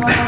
you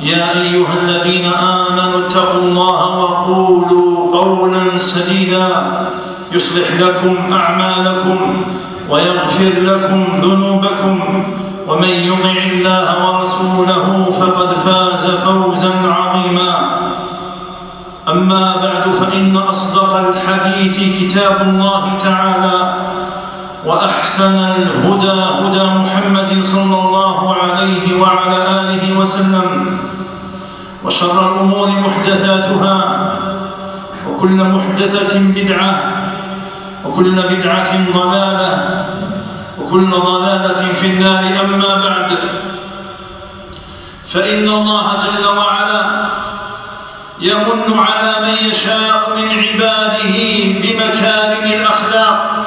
يا أيها الذين آمنوا اتقوا الله وقولوا قولا سديدا يصلح لكم أعمالكم ويغفر لكم ذنوبكم ومن يطع الله ورسوله فقد فاز فوزا عظيما. أما بعد فإن أصدق الحديث كتاب الله تعالى وأحسن الهدى هدى محمد صلى الله عليه وعلى آله وسلم. وشر الأمور محدثاتها وكل محدثة بدعة وكل بدعة ضلالة وكل ضلالة في النار أما بعد فإن الله جل وعلا يمن على من يشاء من عباده بمكارم الأخلاق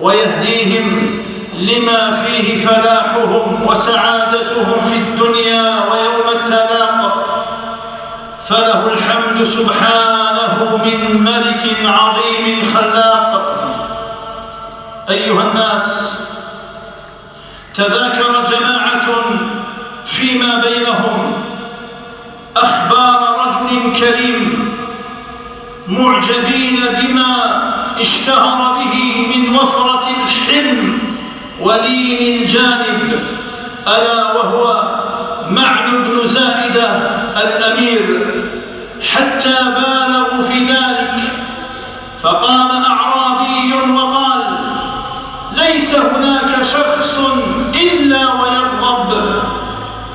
ويهديهم لما فيه فلاحهم وسعادتهم في الدنيا ويوم التلاق فله الحمد سبحانه من ملك عظيم خلاق. أيها الناس تذاكر جماعة فيما بينهم أخبار رجل كريم معجبين بما اشتهر به من وفرة الحلم. ولين الجانب ألا وهو معن بن زائدة الأمير. حتى بالغوا في ذلك فقام أعرابي وقال ليس هناك شخص إلا ويغضب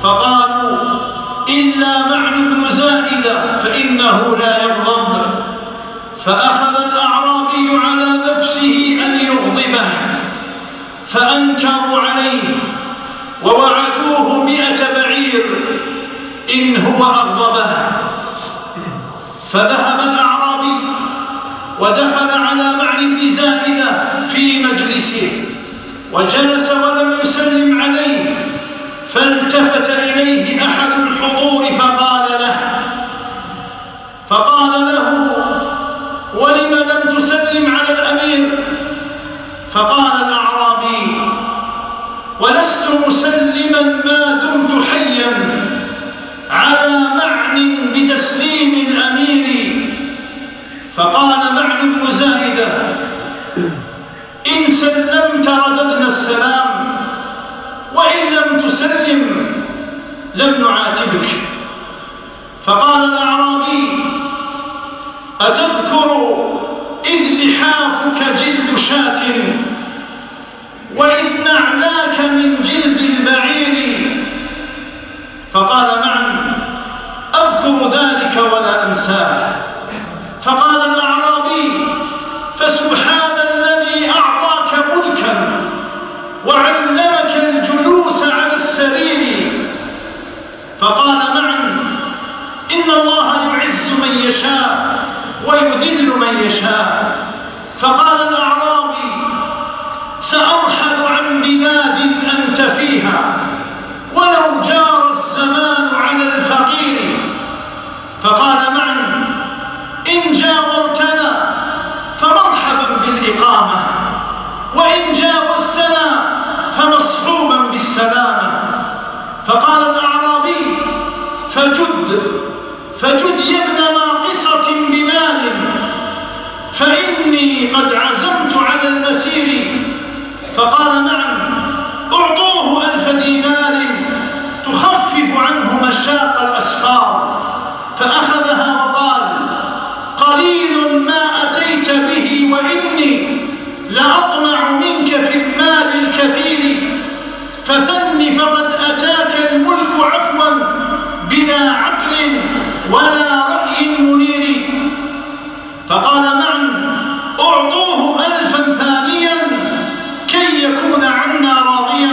فقالوا إلا معن بن زائدة فإنه لا يغضب فأخذ الأعرابي على نفسه أن يغضبه. فأنكروا عليه ووعدوه مئة بعير إن هو أغضبه. فذهب الأعرابي ودخل على معن بن زائدة في مجلسه وجلس ولم يسلم عليه فالتفت إليه أحد الحضور فقال له فقال له ولم لم تسلم على الأمير؟ فقال الأعرابي ولست مسلما ما دمت حيا على معنى بتسليم الأمير. فقال معنى بن زائدة إن سلمت رددنا السلام وإن لم تسلم لم نعاتبك. فقال الأعرابي أتذكر إذ لحافك جلد شاة؟ وإذ نعلاك من جلد البعير. فقال معا أذكر ذلك ولا أنساه. فقال الأعرابي فسبحان الذي أعطاك ملكا وعلمك الجلوس على السرير فقال معا إن الله يعز من يشاء ويذل من يشاء. فقال الأعرابي سأرحل عن بلاد أنت فيها ولو جار الزمان على الفقير. فقال معا إن جاورتنا فمرحبا بالإقامة وإن جاوزتنا فمصحوبا بالسلامة. فقال الأعرابي فجد فجد يا ابن ناقصة بمال فإني قد عزمت على المسير. فقال معا أعطوه ألف دينار فقال معا أعطوه ألفا ثانيا كي يكون عنا راضيا.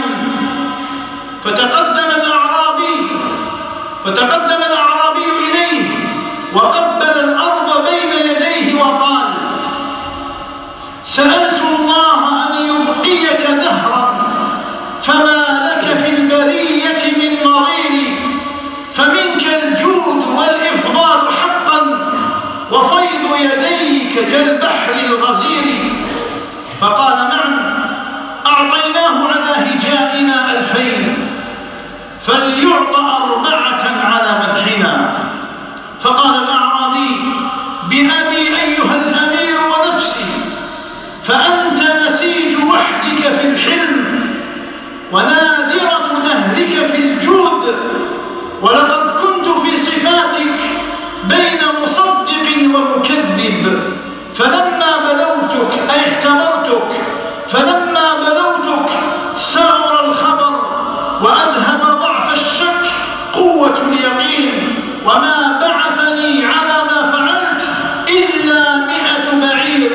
فتقدم الأعرابي فتقدم كالبحر الغزير. فقال معا أعطيناه على هجائنا ألفين فليعط أربعة على مدحنا. فقال الأعرابي بأبي أيها الأمير ونفسي فأنت نسيج وحدك في الحلم ونادرة دهرك في الجود ولقد فلما بلوتك أي اختبرتك فلما بلوتك سار الخبر وأذهب ضعف الشك قوة اليقين وما بعثني على ما فعلت إلا مئة بعير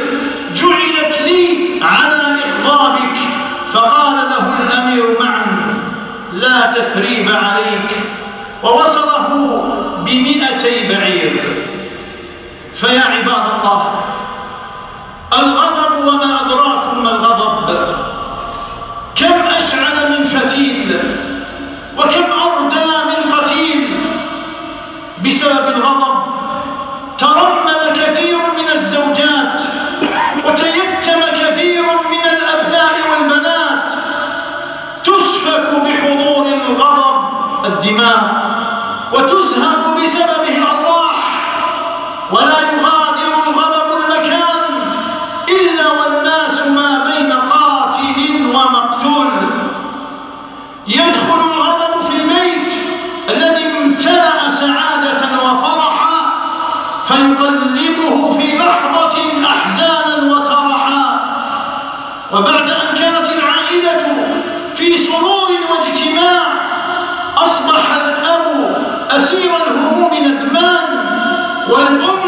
جعلت لي على إخضابك. فقال له الأمير معا لا تثريب عليك. ووصله بمئتي بعير. فيا عباد الله الغضب وما أدراكم ما الغضب. كم أشعل من فتيل وكم أردى من قتيل بسبب الغضب. ترمل كثير من الزوجات وتيتم كثير من الأبناء والبنات. تسفك بحضور الغضب الدماء. يدخل الغضب في البيت الذي امتلأ سعادة وفرحا فيقلبه في لحظة أحزانا وترحا. وبعد أن كانت العائلة في سرور واجتماع أصبح الأب أسير الهموم ندمان والأم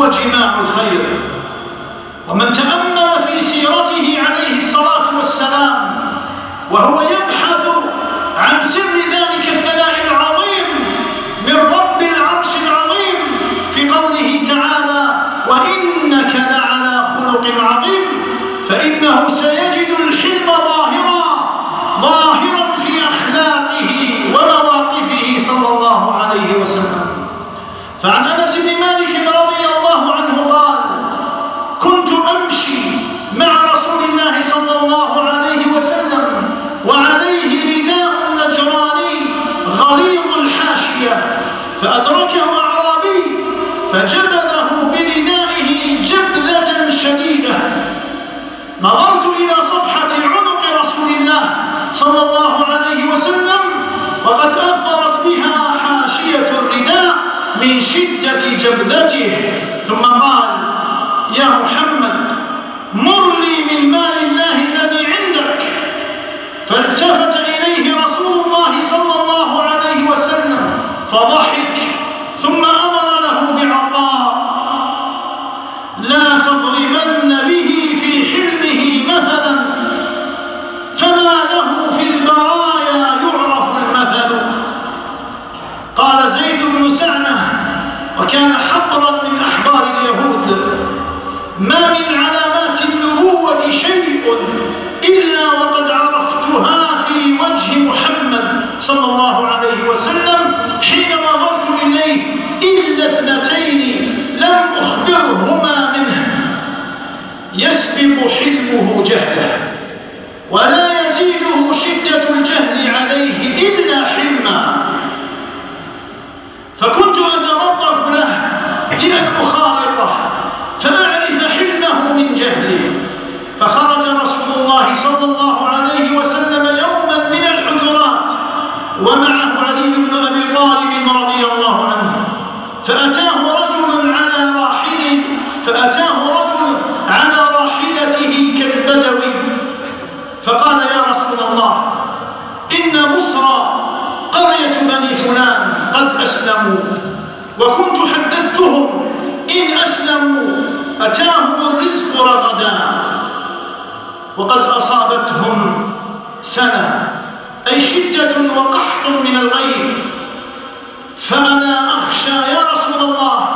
هو جماع الخير. ومن تأمل في سيرته عليه الصلاة والسلام وهو يبحث عن سر ذلك الثناء العظيم من رب العرش العظيم في قوله تعالى وإنك لعلى خلق عظيم فإنه سيجد الحلم ظاهرا ظاهرا في أخلاقه ومواقفه صلى الله عليه وسلم فعن أنس بن مالك رضي الله عنه قال كنت أمشي مع رسول الله عليه وسلم وعليه رداء نجراني غليظ الحاشية فأدركه أعرابي فجبذه بردائه جبذة شديدة. نظرت إلى صفحة عنق رسول الله صلى الله عليه وسلم وقد أثرت بها حاشية الرداء من شدة جبذته ثم قال يا محمد مر لي من مال الله الذي عندك فالتفت إليه رسول الله صلى الله عليه وسلم فضحك ثم أمر له بعطاء. لا تضربن به في حلمه مثلا فما له في البرايا يعرف المثل. قال زيد بن سعنة وكان حقرا من أحبار اليهود. ما من علامات النبوة شيء إلا وقد عرفتها في وجه محمد صلى الله عليه وسلم حين نظرت إليه إلا اثنتين لم أخبرهما منه يسبق حلمه جهله ولا يزيده شدة الجهل عليه إلا حلما فكنت أتلطف له لأن أخالطه فأعرف حلمه من جهلي فخرج رسول الله صلى الله عليه وسلم يوما من الحجرات ومعه علي بن أبي طالب رضي الله عنه فأتاه رجل على راحله فأتاه رجل على راحلته كالبدوي فقال يا رسول الله. إن بصرى قرية بني فلان قد أسلموا. وكنت حدثتهم إن أسلموا أتاهم الرزق رغدا. وقد أصابتهم سنة أي شدة وقحط من الغيث. فأنا أخشى يا رسول الله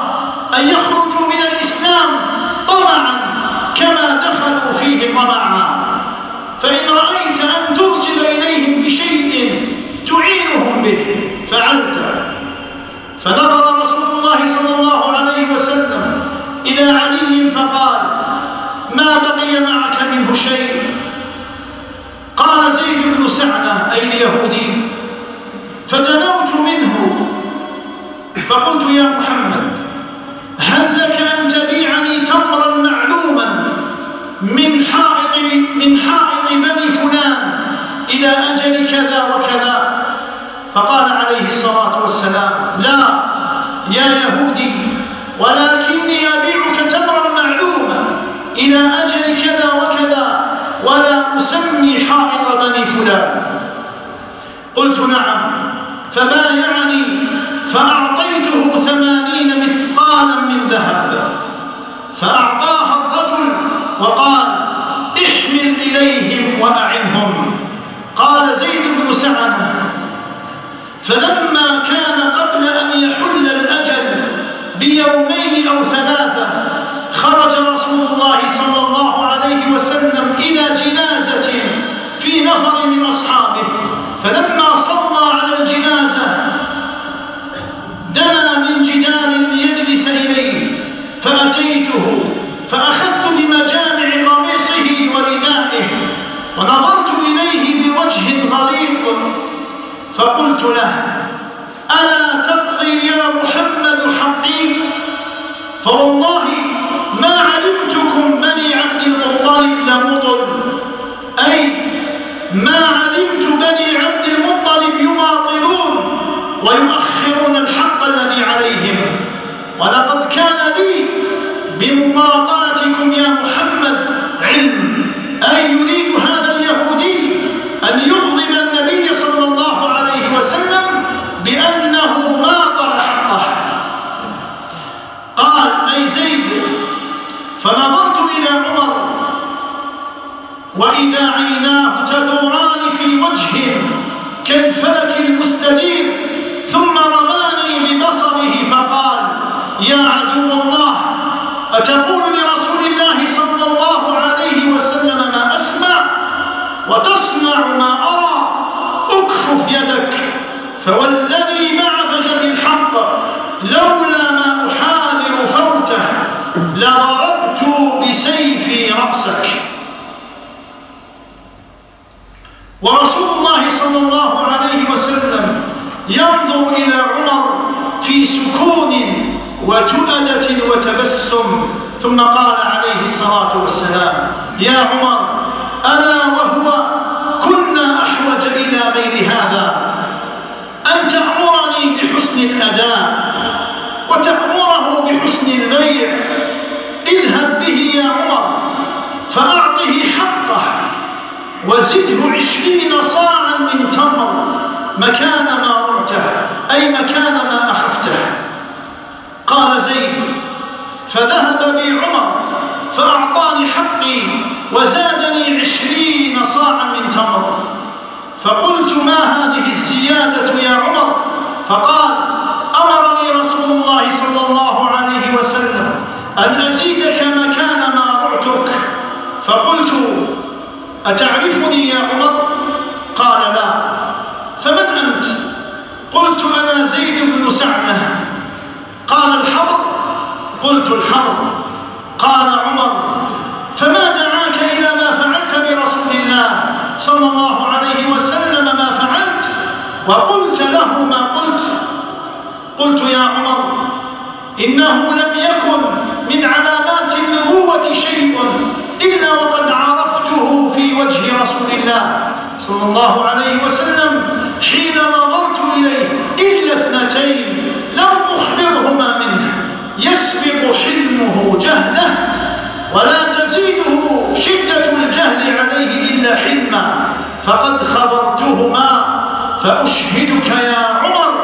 أن يخرجوا من الإسلام طمعا كما دخلوا فيه طمعا. فإن رأيت أن ترسل إليهم بشيء تعينهم به فعلت. فنظر رسول الله صلى الله عليه وسلم إلى علي فقال ما بقي معك منه شيء؟ قال زيد بن سعدة أي اليهودي. فدنوت منه. فقلت يا محمد هل لك أن تبيعني تمرا معلوما من حائط من حائط بني فلان إلى أجل كذا وكذا؟ فقال عليه الصلاة والسلام لا يا يهودي ولكني أبيعك تمرا معلوما إلى أجل كذا وكذا ولا أسمي حائط بني فلان. قلت نعم. فبايعني فأعطيته ثمانين مثقالا من ذهب. فأعطاها الرجل وقال احمل إليهم وأعنهم. قال زيد بن سعد فلما كان قبل أن يحل الأجل بيومين أو ثلاثة خرج رسول الله صلى الله عليه وسلم إلى جنازة في نفر من أصحابه. فلما صلى على الجنازة دنا من جدار ليجلس إليه فأتيته فأخذت بمجامع قميصه وردائه ونظرت إليه بوجه غليظ فقلت له ألا تقضي يا محمد حقي؟ فوالله ما علمتكم بني عبد المطلب لمطل أي ما علمت بني عبد المطلب يماطلون ويؤخرون الحق الذي عليهم. ولقد كان لي بمماطلتكم يا محمد علم أي يريد هذا اليهودي أن يغضب النبي صلى الله عليه وسلم بأنه ماطل حقه قال أي زيد فنظرت إلى عمر وإذا عيناه تدوران في وجهه كالفلك المستدير ثم رماني ببصره فقال يا عدو الله أتقول لرسول الله صلى الله عليه وسلم ما أسمع وتصنع ما أرى أكفف يدك فوالذي بعثك بالحق لولا ما أحاذر فوته لضربت بسيفي رأسك. ورسول الله صلى الله عليه وسلم ينظر إلى عمر في سكون وتؤدة وتبسم ثم قال عليه الصلاة والسلام يا عمر أنا وهو كنا أحوج إلى غير هذا؟ أن تأمرني بحسن الأداء وتأمره بحسن البيع اذهب به يا عمر فأعطه حقه وزده عشرين صاعا من تمر مكان ما رعته أي مكان ما أخفته. قال زيد فذهب بي عمر فأعطاني حقي وزادني عشرين صاعا من تمر. فقلت ما هذه الزيادة يا عمر؟ فقال أمرني رسول الله صلى الله عليه وسلم أن أزيدك مكان ما رعتك فقلت أتعرفني يا عمر؟ قال لا. فمن أنت؟ قلت أنا زيد بن سعدة قال الحبر قلت الحبر قال عمر فما دعاك إلى ما فعلت برسول الله صلى الله عليه وسلم ما فعلت؟ وقلت له ما قلت. قلت يا عمر إنه لم يكن رسول الله صلى الله عليه وسلم حين نظرت إليه إلا اثنتين لم أخبرهما منه. يسبق حلمه جهله ولا تزيده شدة الجهل عليه إلا حلما. فقد خبرتهما فأشهدك يا عمر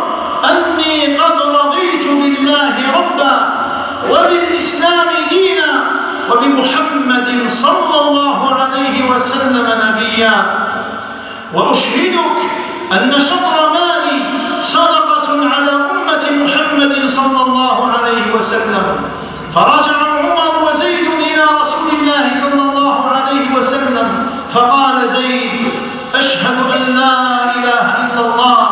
أني قد رضيت بالله ربا وبالإسلام دينا وبمحمد صلى وأشهدك أن شطر مالي صدقة على أمة محمد صلى الله عليه وسلم. فرجع عمر وزيد إلى رسول الله صلى الله عليه وسلم. فقال زيد أشهد أن لا إله إلا الله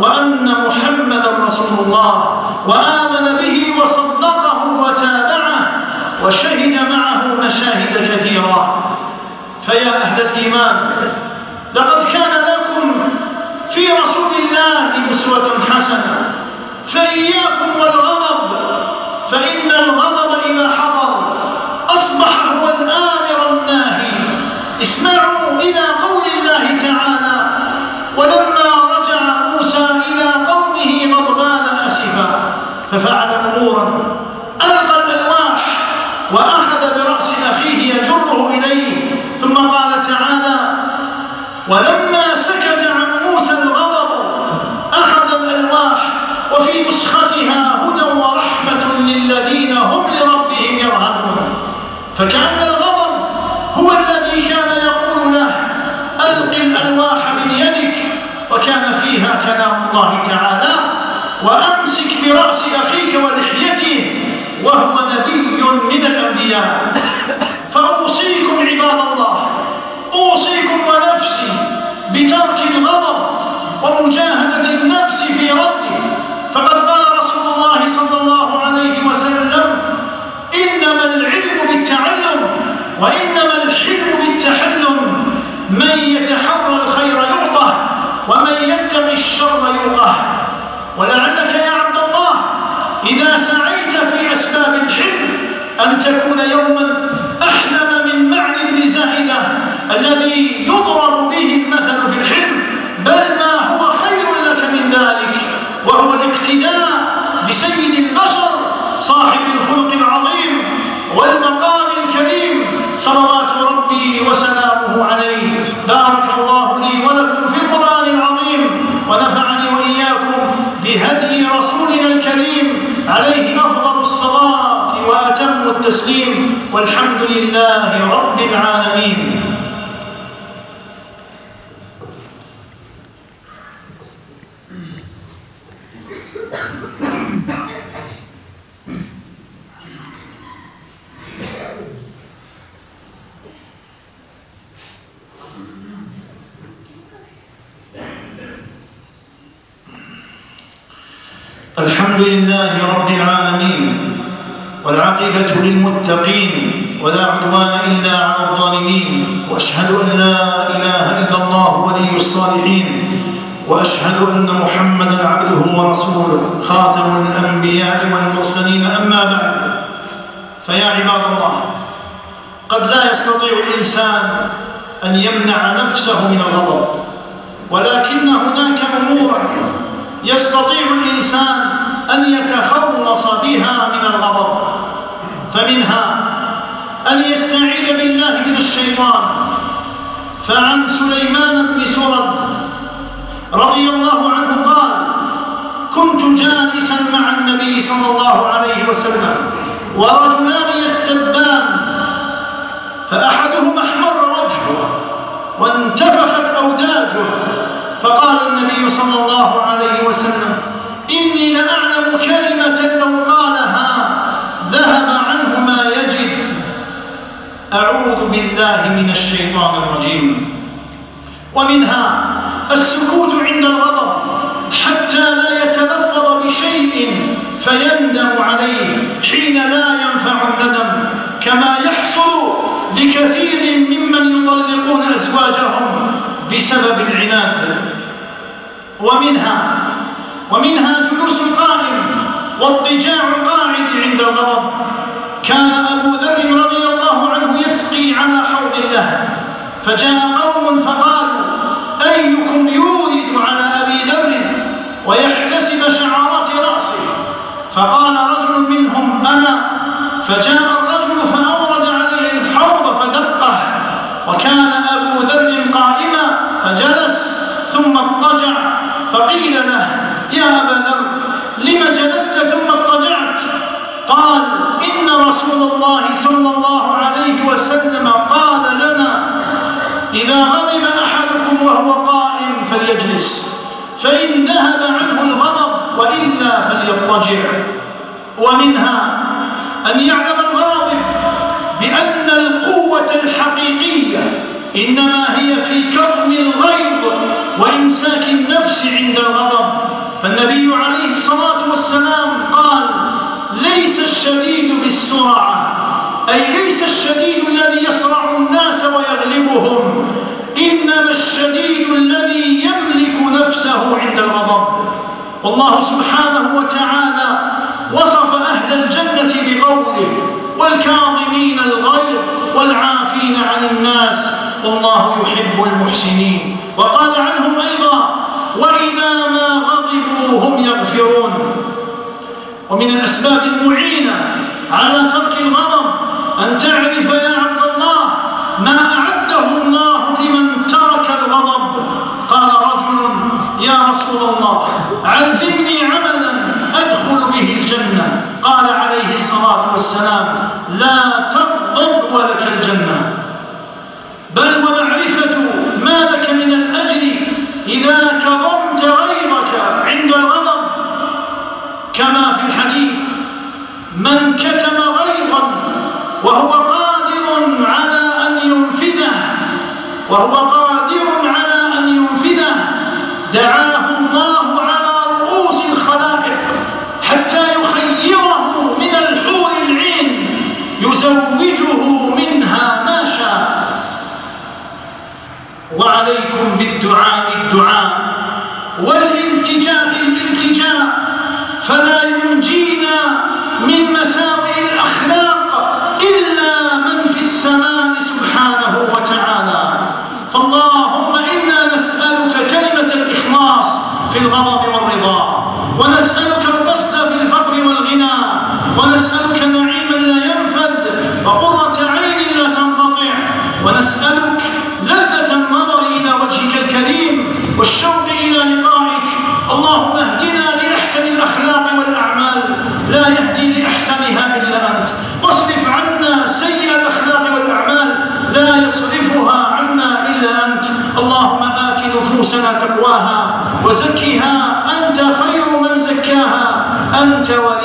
وأن محمدا رسول الله. وآمن به وصدقه وتابعه وشهد معه مشاهد كثيرة. فيا أهل الإيمان لقد كان لكم في رسول الله أسوة حسنة فإياكم والغضب فإن الغضب إذا حضر أصبح هو الآمر الناهي. اسمعوا إلى قول الله تعالى ولما رجع موسى إلى قومه غضبان أسفا ففعل أمورا ألقى الألواح وأخذ برأس أخيه يجره إليه ثم قال تعالى ولما سكت عن موسى الغضب أخذ الألواح وفي نسختها هدى ورحمة للذين هم لربهم يرهبون فكأن الغضب هو الذي كان يقول له ألق الألواح من يدك وكان فيها كلام الله تعالى وأمسك برأس أخيك ولحيته وهو نبي من الأنبياء. فأوصيكم عباد الله أوصيكم ونفسي بترك الغضب ومجاهدة النفس في رده فقد الشر يوقاه ولعلك يا عبد الله إذا سعيت في أسباب الحلم أن تكون يوما أحلم من معنى ابن زائدة الذي عليه أفضل الصلاة وأتم التسليم والحمد لله رب العالمين. الحمد لله رب العالمين والعاقبة للمتقين ولا عدوان إلا على الظالمين وأشهد أن لا إله إلا الله ولي الصالحين وأشهد أن محمدا عبده ورسوله خاتم الأنبياء والمرسلين أما بعد فيا عباد الله قد لا يستطيع الإنسان أن يمنع نفسه من الغضب ولكن هناك أمورا يستطيع الإنسان أن يتخلص بها من الغضب فمنها أن يستعيذ بالله من الشيطان. فعن سليمان بن سرد رضي الله عنه قال كنت جالسا مع النبي صلى الله عليه وسلم ورجلان يستبان فأحدهما احمر وجهه وانتفخت أوداجه فقال النبي صلى الله عليه وسلم إني لأعلم كلمة لو قالها ذهب عنه ما يجد. أعوذ بالله من الشيطان الرجيم. ومنها السكوت عند الغضب حتى لا يتلفظ بشيء فيندم عليه حين لا ينفع الندم كما يحصل لكثير ممن يطلقون أزواجهم. بسبب العناد. ومنها ومنها جلوس القائم واضطجاع القاعد عند الغضب. كان أبو ذر رضي الله عنه يسقي على حوض له فجاء قوم فقالوا أيكم يورد على أبي ذر ويحتسب شعرات رأسه؟ فقال رجل منهم أنا. فجاء الرجل فأورد عليه الحوض فدقه وكان أبو ذر قائما فجلس ثم اضطجع فقيل له يا أبا ذر لم جلست ثم اضطجعت؟ قال إن رسول الله صلى الله عليه وسلم قال لنا إذا غضب أحدكم وهو قائم فليجلس فإن ذهب عنه الغضب وإلا فليضطجع. ومنها أن يعلم الغاضب إنما هي في كظم الغيظ وإمساك النفس عند الغضب. فالنبي عليه الصلاة والسلام قال ليس الشديد بالسرعة. أي ليس الشديد الذي يصرع الناس ويغلبهم. إنما الشديد الذي يملك نفسه عند الغضب. والله سبحانه وتعالى وصف أهل الجنة بقوله والكاظمين الغيظ والعافين عن الناس والله يحب المحسنين. وقال عنهم أيضا وإذا ما غضبوا هم يغفرون. ومن الأسباب المعينة على ترك الغضب أن تعرف يا عبد الله ما أعده الله لمن ترك الغضب قال رجل يا رسول الله علمني عملا أدخل به الجنة قال عليه الصلاة والسلام لا تغضب ولك الجنة بل ومعرفة ما لك من الأجر إذا كظمت غيرك عند الغضب كما في الحديث من كتم غيظا وهو قادر على أن ينفذه وهو قادر على أن ينفذه دعاه الله على رؤوس الخلائق حتى يخيره من الحور العين يزوجه منها ما شاء وعليكم بالدعاء الدعاء والالتجاء الالتجاء ونسألك لذة النظر إلى وجهك الكريم والشوق إلى لقائك اللهم اهدنا لأحسن الأخلاق والأعمال لا يهدي لأحسنها إلا أنت واصرف عنا سيء الأخلاق والأعمال لا يصرفها عنا إلا أنت اللهم آت نفوسنا تقواها وزكها أنت خير من زكاها أنت